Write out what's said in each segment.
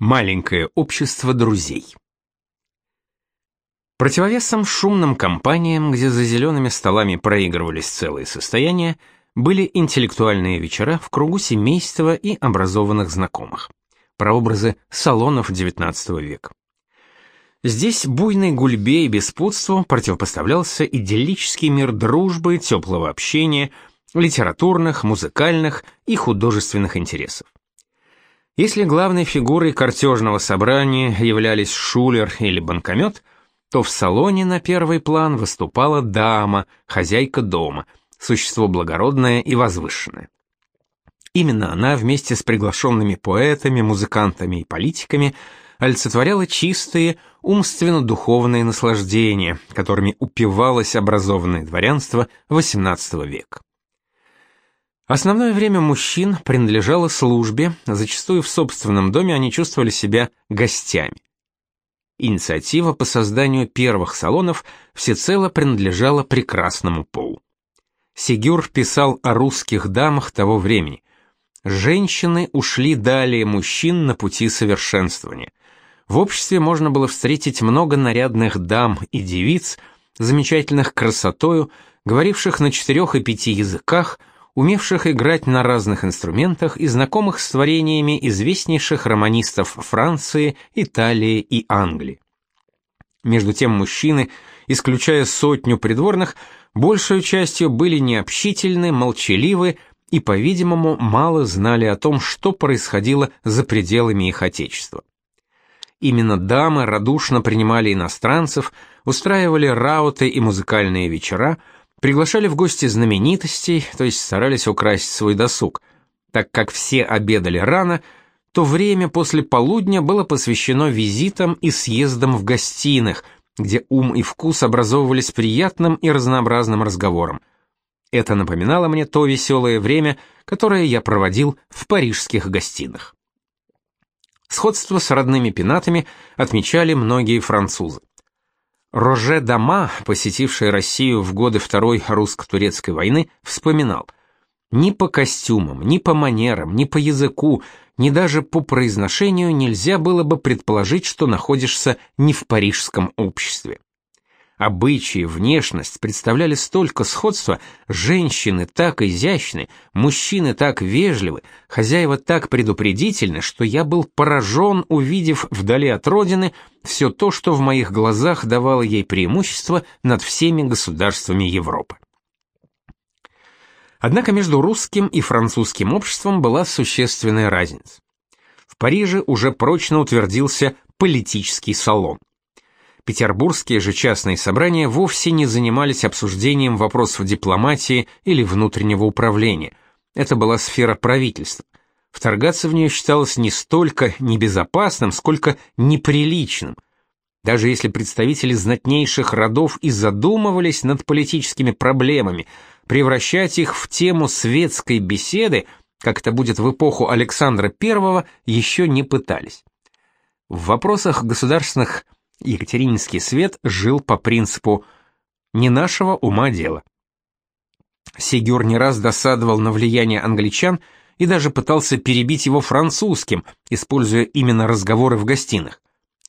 Маленькое общество друзей. Противовесом шумным компаниям, где за зелеными столами проигрывались целые состояния, были интеллектуальные вечера в кругу семейства и образованных знакомых. Прообразы салонов XIX века. Здесь буйной гульбе и беспутству противопоставлялся идиллический мир дружбы, теплого общения, литературных, музыкальных и художественных интересов. Если главной фигурой картежного собрания являлись шулер или банкомет, то в салоне на первый план выступала дама, хозяйка дома, существо благородное и возвышенное. Именно она вместе с приглашенными поэтами, музыкантами и политиками олицетворяла чистые, умственно-духовные наслаждения, которыми упивалось образованное дворянство XVIII века. Основное время мужчин принадлежало службе, зачастую в собственном доме они чувствовали себя гостями. Инициатива по созданию первых салонов всецело принадлежала прекрасному полу. Сигюр писал о русских дамах того времени. Женщины ушли далее мужчин на пути совершенствования. В обществе можно было встретить много нарядных дам и девиц, замечательных красотою, говоривших на четырех и пяти языках, умевших играть на разных инструментах и знакомых с творениями известнейших романистов Франции, Италии и Англии. Между тем мужчины, исключая сотню придворных, большей частью были необщительны, молчаливы и, по-видимому, мало знали о том, что происходило за пределами их отечества. Именно дамы радушно принимали иностранцев, устраивали рауты и музыкальные вечера, Приглашали в гости знаменитостей, то есть старались украсть свой досуг. Так как все обедали рано, то время после полудня было посвящено визитам и съездам в гостиных, где ум и вкус образовывались приятным и разнообразным разговором. Это напоминало мне то веселое время, которое я проводил в парижских гостиных. Сходство с родными пенатами отмечали многие французы. Роже Дама, посетивший Россию в годы Второй русско-турецкой войны, вспоминал: ни по костюмам, ни по манерам, ни по языку, ни даже по произношению нельзя было бы предположить, что находишься не в парижском обществе. Обычаи, внешность представляли столько сходства, женщины так изящны, мужчины так вежливы, хозяева так предупредительны, что я был поражен, увидев вдали от родины все то, что в моих глазах давало ей преимущество над всеми государствами Европы. Однако между русским и французским обществом была существенная разница. В Париже уже прочно утвердился политический салон. Петербургские же частные собрания вовсе не занимались обсуждением вопросов дипломатии или внутреннего управления. Это была сфера правительства. Вторгаться в нее считалось не столько небезопасным, сколько неприличным. Даже если представители знатнейших родов и задумывались над политическими проблемами, превращать их в тему светской беседы, как это будет в эпоху Александра I, еще не пытались. В вопросах государственных Екатерининский свет жил по принципу «не нашего ума дело». Сигюр не раз досадовал на влияние англичан и даже пытался перебить его французским, используя именно разговоры в гостиных.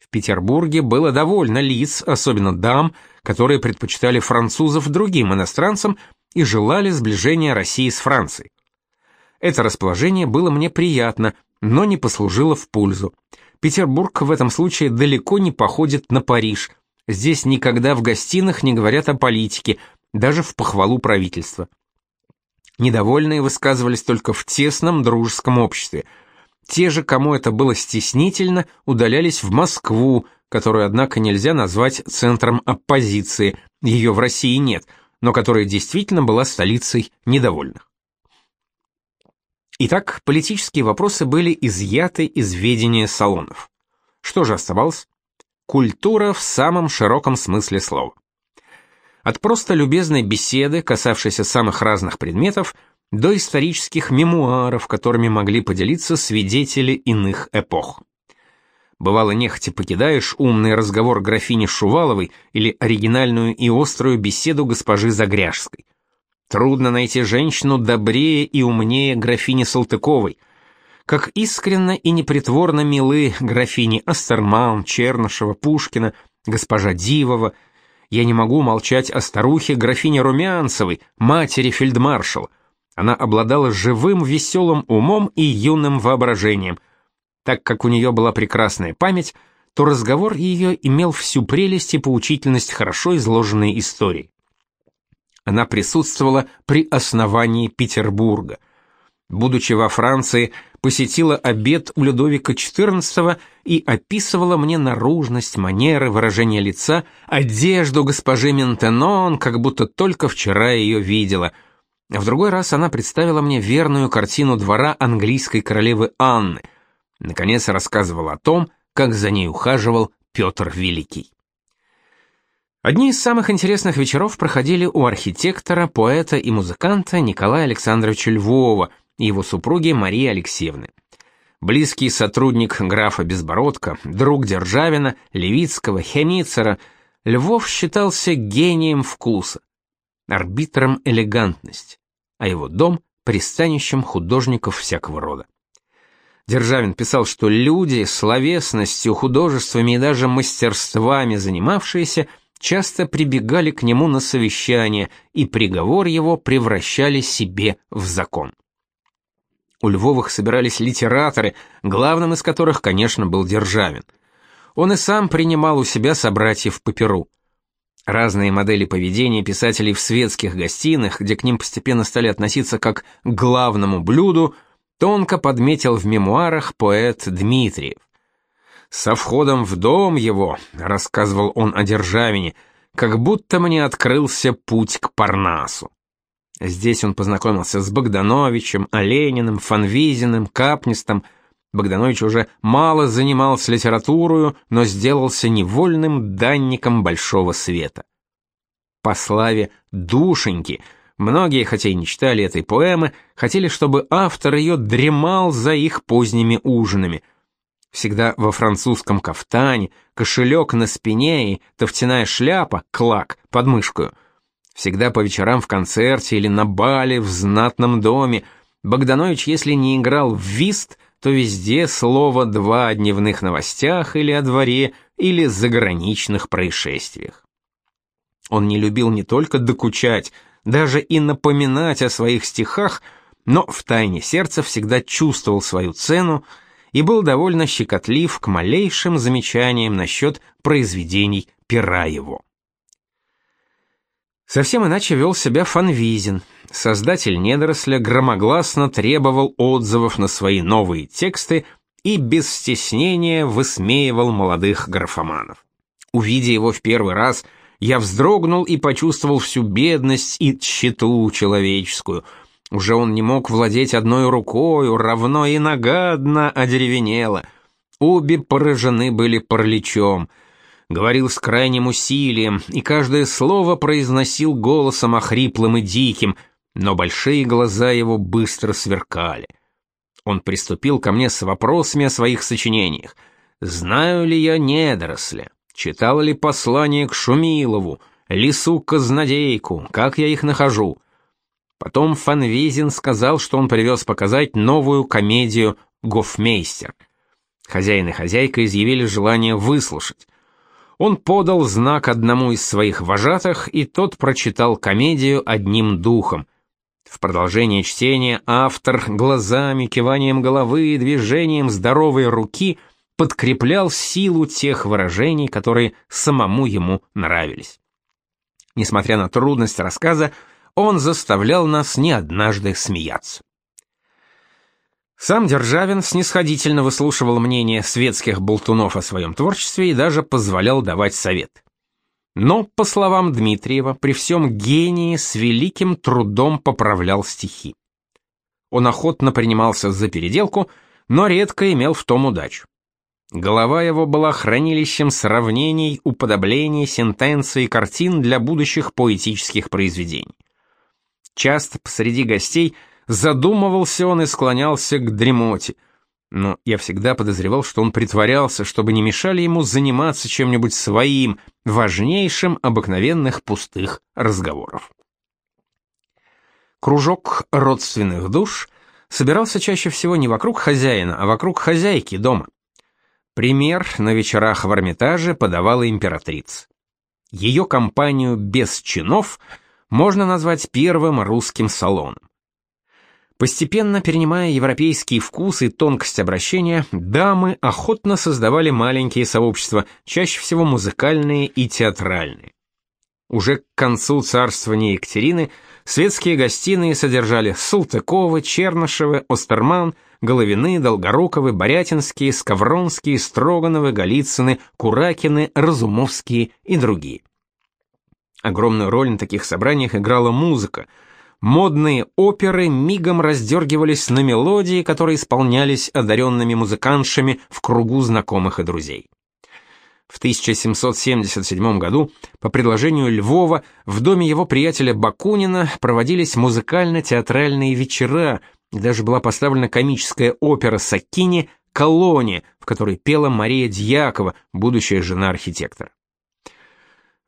В Петербурге было довольно лиц, особенно дам, которые предпочитали французов другим иностранцам и желали сближения России с Францией. Это расположение было мне приятно, но не послужило в пользу. Петербург в этом случае далеко не походит на Париж. Здесь никогда в гостиных не говорят о политике, даже в похвалу правительства. Недовольные высказывались только в тесном дружеском обществе. Те же, кому это было стеснительно, удалялись в Москву, которую, однако, нельзя назвать центром оппозиции, ее в России нет, но которая действительно была столицей недовольных. Итак, политические вопросы были изъяты из ведения салонов. Что же оставалось? Культура в самом широком смысле слова. От просто любезной беседы, касавшейся самых разных предметов, до исторических мемуаров, которыми могли поделиться свидетели иных эпох. Бывало, нехотя покидаешь умный разговор графини Шуваловой или оригинальную и острую беседу госпожи Загряжской – Трудно найти женщину добрее и умнее графини Салтыковой. как искренно и непритворно милы графини Астерман, Чернышева, Пушкина, госпожа Дивова. Я не могу молчать о старухе графине Румянцевой, матери фельдмаршала. Она обладала живым, веселым умом и юным воображением. Так как у нее была прекрасная память, то разговор ее имел всю прелесть и поучительность хорошо изложенной истории. Она присутствовала при основании Петербурга. Будучи во Франции, посетила обед у Людовика XIV и описывала мне наружность, манеры, выражение лица, одежду госпожи Ментенон, как будто только вчера ее видела. В другой раз она представила мне верную картину двора английской королевы Анны. Наконец рассказывала о том, как за ней ухаживал Петр Великий. Одни из самых интересных вечеров проходили у архитектора, поэта и музыканта Николая Александровича Львова и его супруги Марии Алексеевны. Близкий сотрудник графа Безбородка, друг Державина, Левицкого, Хемицера, Львов считался гением вкуса, арбитром элегантности, а его дом — пристанищем художников всякого рода. Державин писал, что люди, словесностью, художествами и даже мастерствами занимавшиеся, часто прибегали к нему на совещание, и приговор его превращали себе в закон. У Львовых собирались литераторы, главным из которых, конечно, был Державин. Он и сам принимал у себя собратьев по перу. Разные модели поведения писателей в светских гостиных, где к ним постепенно стали относиться как к главному блюду – тонко подметил в мемуарах поэт Дмитриев. «Со входом в дом его», — рассказывал он о Державине, «как будто мне открылся путь к Парнасу». Здесь он познакомился с Богдановичем, Олениным, Фанвизиным, Капнистом. Богданович уже мало занимался литературою, но сделался невольным данником большого света. По славе душеньки — Многие, хотя и не читали этой поэмы, хотели, чтобы автор ее дремал за их поздними ужинами. Всегда во французском кафтане, кошелек на спине и тофтяная шляпа, клак, под. Всегда по вечерам в концерте или на бале в знатном доме. Богданович, если не играл в вист, то везде слово два о дневных новостях или о дворе, или заграничных происшествиях. Он не любил не только докучать, даже и напоминать о своих стихах, но в тайне сердца всегда чувствовал свою цену и был довольно щекотлив к малейшим замечаниям насчет произведений пера его. Совсем иначе вел себя Фанвизин. Создатель «Недоросля» громогласно требовал отзывов на свои новые тексты и без стеснения высмеивал молодых графоманов. Увидя его в первый раз – я вздрогнул и почувствовал всю бедность и тщету человеческую. Уже он не мог владеть одной рукой, равно и нога одна одеревенела. Обе поражены были параличом. Говорил с крайним усилием, и каждое слово произносил голосом охриплым и диким, но большие глаза его быстро сверкали. Он приступил ко мне с вопросами о своих сочинениях. «Знаю ли я недоросля?» Читал ли послание к Шумилову, Лису Казнодейку, как я их нахожу. Потом Фанвизин сказал, что он привез показать новую комедию «Гофмейстер». Хозяин и хозяйка изъявили желание выслушать. Он подал знак одному из своих вожатых, и тот прочитал комедию одним духом. В продолжение чтения автор глазами, киванием головы и движением здоровой руки подкреплял силу тех выражений, которые самому ему нравились. Несмотря на трудность рассказа, он заставлял нас не однажды смеяться. Сам Державин снисходительно выслушивал мнение светских болтунов о своем творчестве и даже позволял давать совет. Но, по словам Дмитриева, при всем гении с великим трудом поправлял стихи. Он охотно принимался за переделку, но редко имел в том удачу. Голова его была хранилищем сравнений, уподоблений, сентенций и картин для будущих поэтических произведений. Часто посреди гостей задумывался он и склонялся к дремоте, но я всегда подозревал, что он притворялся, чтобы не мешали ему заниматься чем-нибудь своим, важнейшим обыкновенных пустых разговоров. Кружок родственных душ собирался чаще всего не вокруг хозяина, а вокруг хозяйки дома. Пример на вечерах в Эрмитаже подавала императрица. Ее компанию без чинов можно назвать первым русским салоном. Постепенно перенимая европейский вкус и тонкость обращения, дамы охотно создавали маленькие сообщества, чаще всего музыкальные и театральные. Уже к концу царствования Екатерины светские гостиные содержали Салтыковы, Чернышевы, Остерман, Головины, Долгоруковы, Борятинские, Скавронские, Строгановы, Голицыны, Куракины, Разумовские и другие. Огромную роль на таких собраниях играла музыка. Модные оперы мигом раздергивались на мелодии, которые исполнялись одаренными музыкантшами в кругу знакомых и друзей. В 1777 году по предложению Львова в доме его приятеля Бакунина проводились музыкально-театральные вечера, и даже была поставлена комическая опера Саккини «Колония», в которой пела Мария Дьякова, будущая жена архитектора.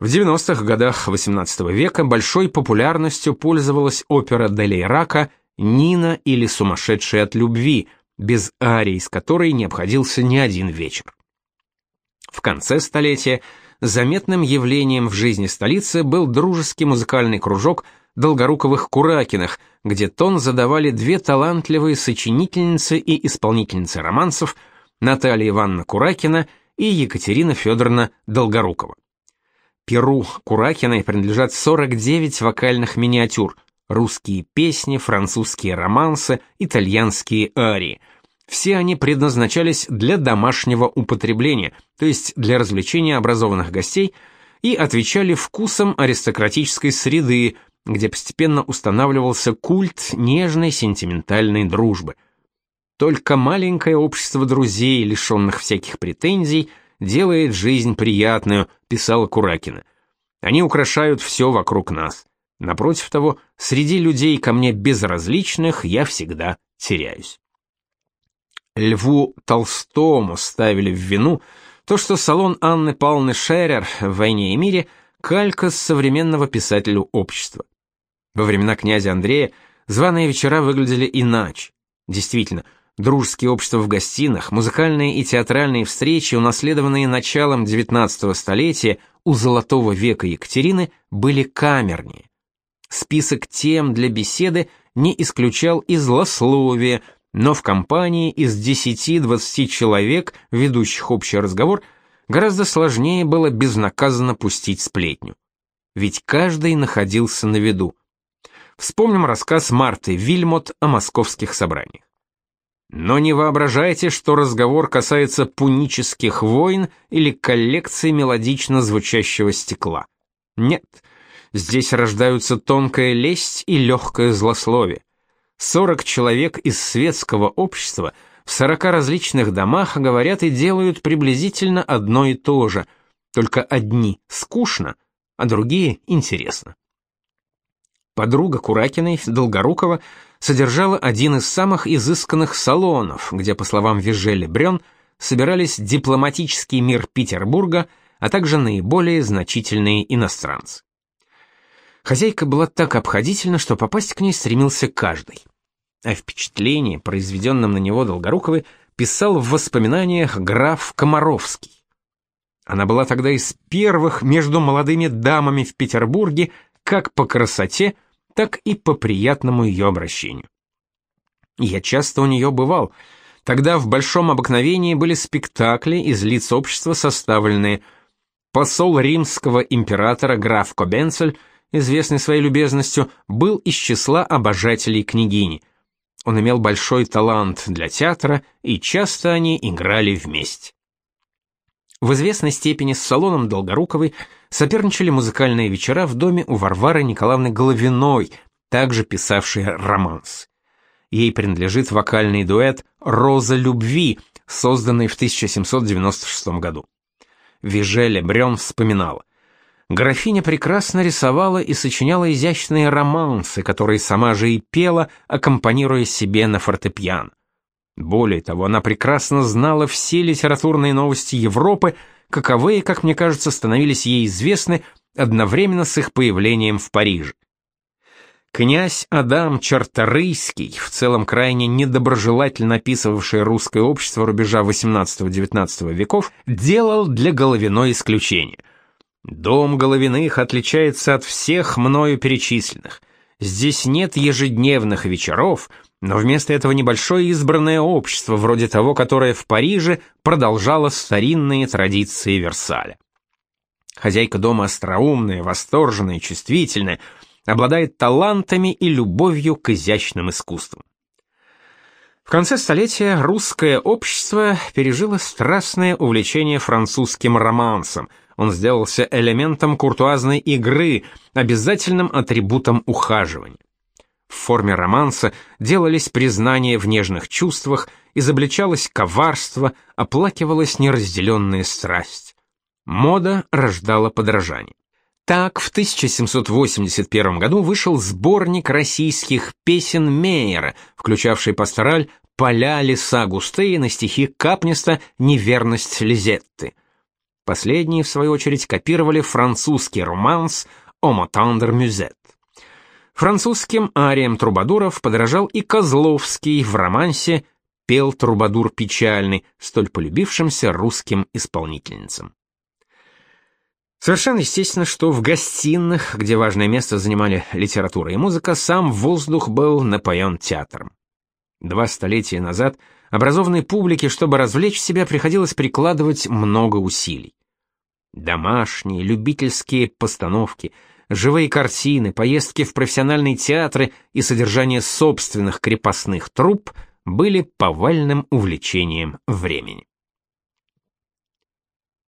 В 90-х годах XVIII века большой популярностью пользовалась опера Делейрака «Нина» или «Сумасшедшая от любви», без арии, с которой не обходился ни один вечер. В конце столетия заметным явлением в жизни столицы был дружеский музыкальный кружок Долгоруковых-Куракиных, где тон задавали две талантливые сочинительницы и исполнительницы романсов Наталья Ивановна Куракина и Екатерина Федоровна Долгорукова. Перу Куракиной принадлежат 49 вокальных миниатюр, русские песни, французские романсы, итальянские арии – все они предназначались для домашнего употребления, то есть для развлечения образованных гостей, и отвечали вкусам аристократической среды, где постепенно устанавливался культ нежной сентиментальной дружбы. Только маленькое общество друзей, лишенных всяких претензий, делает жизнь приятную, писала Куракина. Они украшают все вокруг нас. Напротив того, среди людей ко мне безразличных я всегда теряюсь. Льву Толстому ставили в вину то, что салон Анны Павловны Шерер в «Войне и мире» калька с современного писателю общества. Во времена князя Андрея званые вечера выглядели иначе. Действительно, дружеские общества в гостинах, музыкальные и театральные встречи, унаследованные началом XIX столетия у золотого века Екатерины, были камернее. Список тем для беседы не исключал и злословие, но в компании из 10-20 человек, ведущих общий разговор, гораздо сложнее было безнаказанно пустить сплетню. Ведь каждый находился на виду. Вспомним рассказ Марты Вильмот о московских собраниях. Но не воображайте, что разговор касается пунических войн или коллекции мелодично звучащего стекла. Нет, здесь рождаются тонкая лесть и легкое злословие. 40 человек из светского общества в 40 различных домах говорят и делают приблизительно одно и то же, только одни скучно, а другие интересно. Подруга Куракиной, Долгорукова, содержала один из самых изысканных салонов, где, по словам Вижели Брён, собирались дипломатический мир Петербурга, а также наиболее значительные иностранцы. Хозяйка была так обходительна, что попасть к ней стремился каждый. О впечатлении, произведенном на него Долгоруковой, писал в воспоминаниях граф Комаровский. Она была тогда из первых между молодыми дамами в Петербурге как по красоте, так и по приятному ее обращению. Я часто у нее бывал. Тогда в Большом обыкновении были спектакли из лиц общества составленные. Посол римского императора граф Кобенцель, известный своей любезностью, был из числа обожателей княгини. Он имел большой талант для театра, и часто они играли вместе. В известной степени с салоном Долгоруковой соперничали музыкальные вечера в доме у Варвары Николаевны Головиной, также писавшей романс. Ей принадлежит вокальный дуэт «Роза любви», созданный в 1796 году. Вижеля Брён вспоминала. Графиня прекрасно рисовала и сочиняла изящные романсы, которые сама же и пела, аккомпанируя себе на фортепиано. Более того, она прекрасно знала все литературные новости Европы, каковые, как мне кажется, становились ей известны одновременно с их появлением в Париже. Князь Адам Чарторийский, в целом крайне недоброжелательно описывавший русское общество рубежа XVIII-XIX веков, делал для Головиной исключение. Дом Головиных отличается от всех мною перечисленных. Здесь нет ежедневных вечеров, но вместо этого небольшое избранное общество, вроде того, которое в Париже продолжало старинные традиции Версаля. Хозяйка дома остроумная, восторженная, чувствительная – обладает талантами и любовью к изящным искусствам. В конце столетия русское общество пережило страстное увлечение французским романсом. Он сделался элементом куртуазной игры, обязательным атрибутом ухаживания. В форме романса делались признания в нежных чувствах, изобличалось коварство, оплакивалась неразделенная страсть. Мода рождала подражание. Так, в 1781 году вышел сборник российских песен Мейера, включавший пастораль «Поля, леса густые» на стихи Капниста «Неверность Лизетты». Последние, в свою очередь, копировали французский романс «Омо тандер мюзет». Французским ариям трубадуров подражал и Козловский в романсе «Пел трубадур печальный», столь полюбившимся русским исполнительницам. Совершенно естественно, что в гостиных, где важное место занимали литература и музыка, сам воздух был напоен театром. Два столетия назад образованной публике, чтобы развлечь себя, приходилось прикладывать много усилий. Домашние, любительские постановки, живые картины, поездки в профессиональные театры и содержание собственных крепостных труп были повальным увлечением времени.